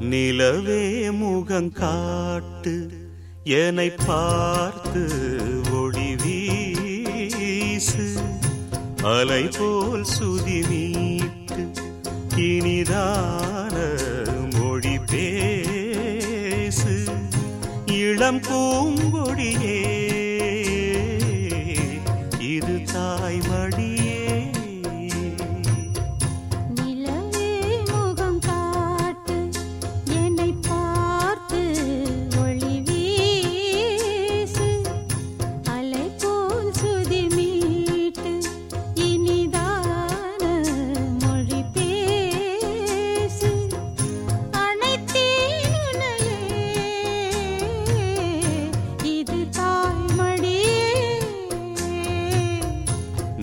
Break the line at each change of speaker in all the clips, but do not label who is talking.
நிலவே முகம் காட்டு என்னை பார்த்து ஒளி வீசு. அலை போல் சுதி நீட்டு இனிதான மொழி பேசு. இளம் பூங்கொடியே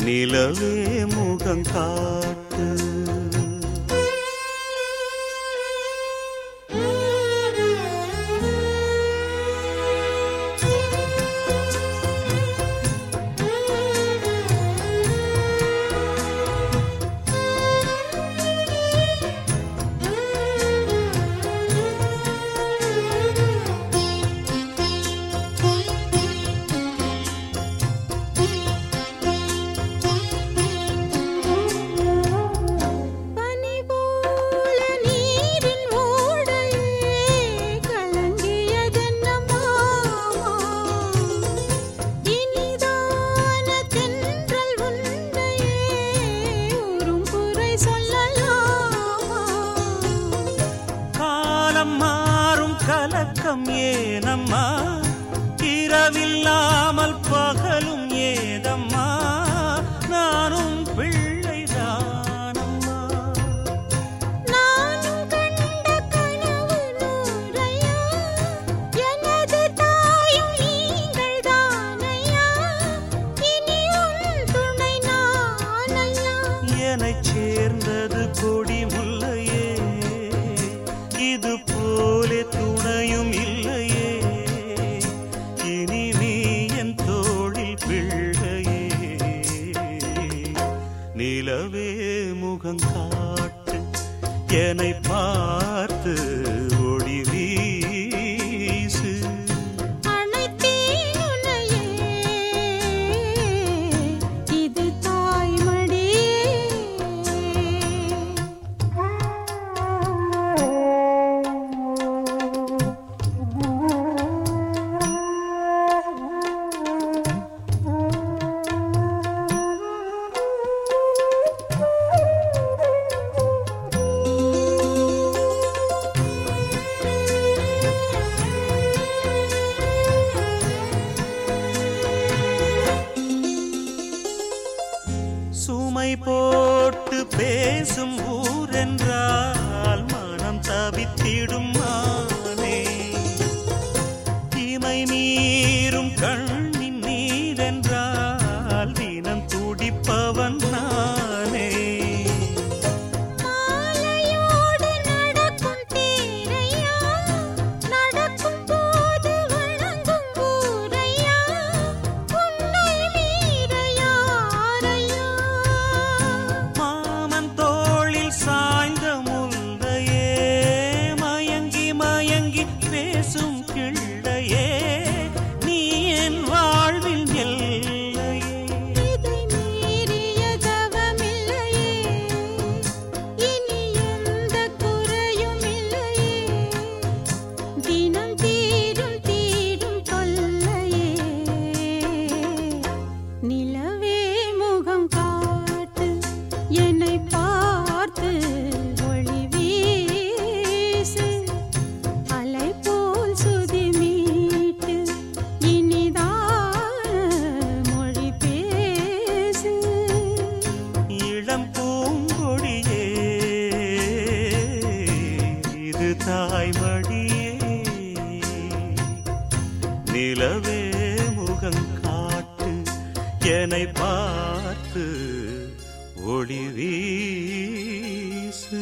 நிலவே
முகங்கா கலக்கம் ஏனம்மா? இரவில்லாமல் பகலும் ஏதம்மா? நானும் நிலவே முகங்காட்டு என்னை பார்த்து some தாய்மடியே. நிலவே முகங்காட்டு என்னை பார்த்து ஒளி வீசு.